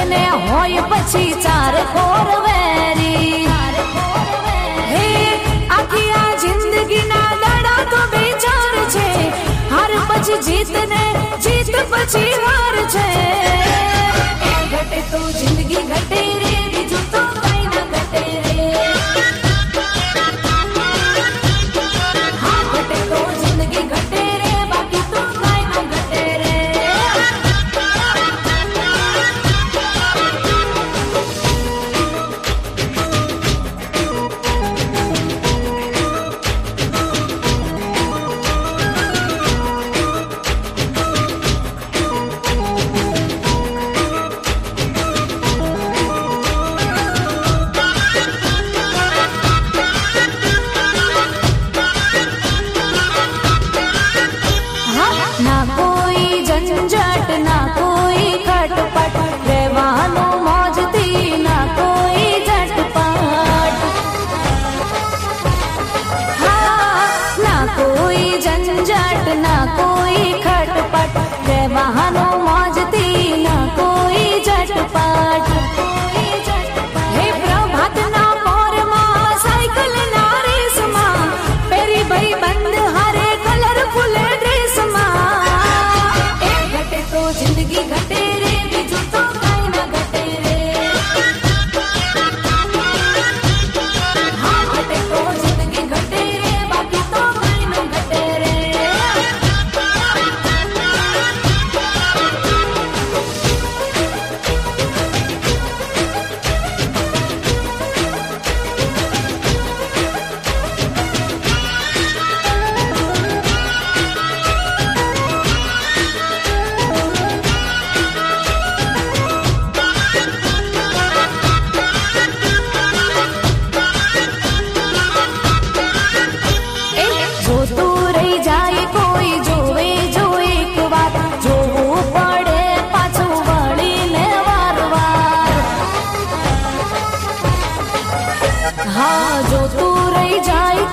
એને હોય પછી ચાર કોર વેરી. હે, આખી આ જિંદગીના દડા તો બેચાર છે. હાર પછી જીત ને જીત પછી હાર છે. ना कोई खटपट। जय महान हाँ जो तू रही जाए